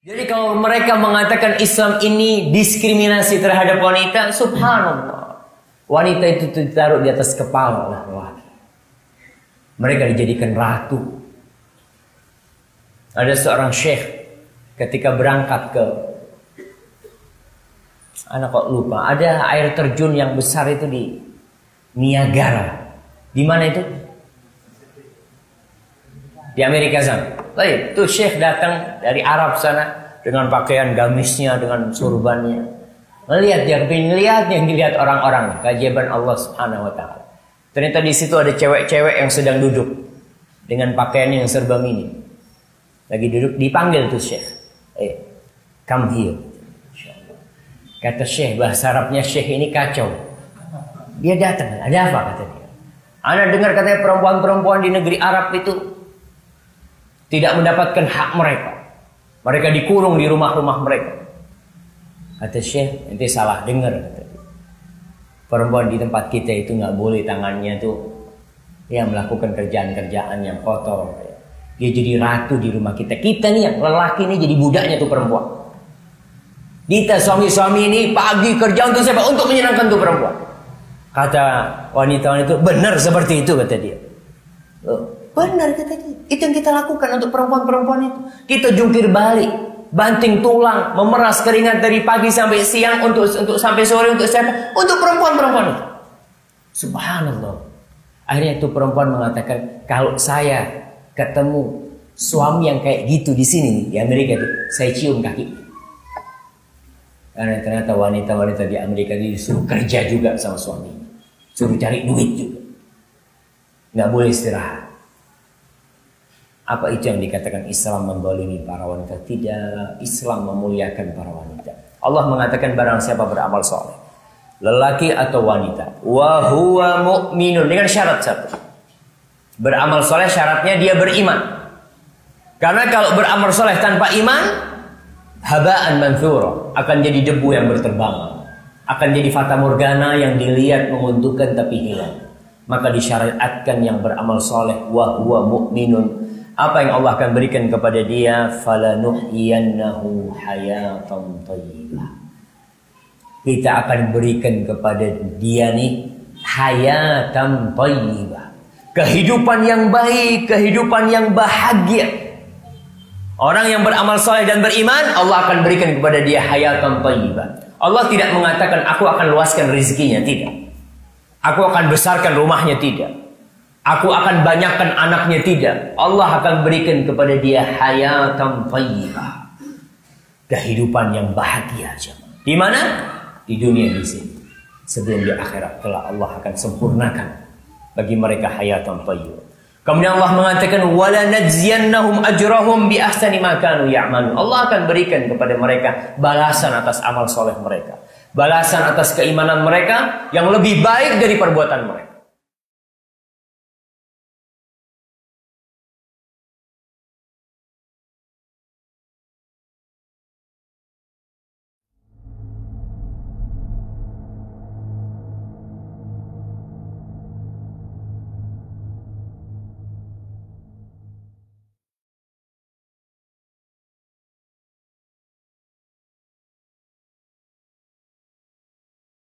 Jadi kalau mereka mengatakan Islam ini diskriminasi terhadap wanita, subhanallah. Wanita itu ditaruh di atas kepala oleh. Mereka dijadikan ratu. Ada seorang syekh ketika berangkat ke anak kok lupa, ada air terjun yang besar itu di Niagara. Di mana itu? Di Amerika sana. Baik, tuh Syekh datang dari Arab sana dengan pakaian gamisnya, dengan surbannya. Melihat dia lihat yang dilihat orang-orang, keajaiban Allah Subhanahu wa taala. Ternyata di situ ada cewek-cewek yang sedang duduk dengan pakaian yang serba mini. Lagi duduk dipanggil tuh Syekh. Eh, come here. Kata Syekh bahasa Arabnya Syekh ini kacau. Dia datang, ada apa kata dia? Anda dengar katanya perempuan-perempuan di negeri Arab itu tidak mendapatkan hak mereka. Mereka dikurung di rumah-rumah mereka. Kata Syekh, nanti salah dengar. Perempuan di tempat kita itu nggak boleh tangannya tuh ya melakukan kerjaan-kerjaan yang kotor. Dia jadi ratu di rumah kita. Kita nih yang lelaki ini jadi budaknya tuh perempuan. Kita suami-suami ini pagi kerja untuk siapa? Untuk menyenangkan tuh perempuan. Kata wanita-wanita itu benar seperti itu kata dia. Loh, Benar dia. Itu yang kita lakukan untuk perempuan-perempuan itu. Kita jungkir balik, banting tulang, memeras keringat dari pagi sampai siang untuk untuk sampai sore untuk siapa? Untuk perempuan-perempuan itu. Subhanallah. Akhirnya itu perempuan mengatakan, kalau saya ketemu suami yang kayak gitu di sini di Amerika itu, saya cium kaki. Karena ternyata wanita-wanita di Amerika itu disuruh kerja juga sama suami. Suruh cari duit juga. Nggak boleh istirahat. Apa itu yang dikatakan Islam membolimi para wanita? Tidak, Islam memuliakan para wanita. Allah mengatakan barang siapa beramal soleh. Lelaki atau wanita. Wahuwa mu'minun. Dengan syarat satu. Beramal soleh syaratnya dia beriman. Karena kalau beramal soleh tanpa iman, habaan manthura. Akan jadi debu yang berterbangan. Akan jadi fata morgana yang dilihat menguntungkan tapi hilang. Maka disyariatkan yang beramal soleh. Wahuwa mu'minun apa yang Allah akan berikan kepada dia falanuhyiyannahu hayatan thayyibah kita akan berikan kepada dia nih hayatan thayyibah kehidupan yang baik kehidupan yang bahagia Orang yang beramal soleh dan beriman, Allah akan berikan kepada dia hayatan thayyibah. Allah tidak mengatakan aku akan luaskan rezekinya, tidak. Aku akan besarkan rumahnya, tidak. Aku akan banyakkan anaknya tidak. Allah akan berikan kepada dia hayatan thayyibah. Kehidupan yang bahagia. Di mana? Di dunia di sini. Sebelum di akhirat telah Allah akan sempurnakan bagi mereka hayatan thayyibah. Kemudian Allah mengatakan wala najziyannahum ajrahum bi ahsani ma kanu ya'malun. Allah akan berikan kepada mereka balasan atas amal soleh mereka. Balasan atas keimanan mereka yang lebih baik dari perbuatan mereka.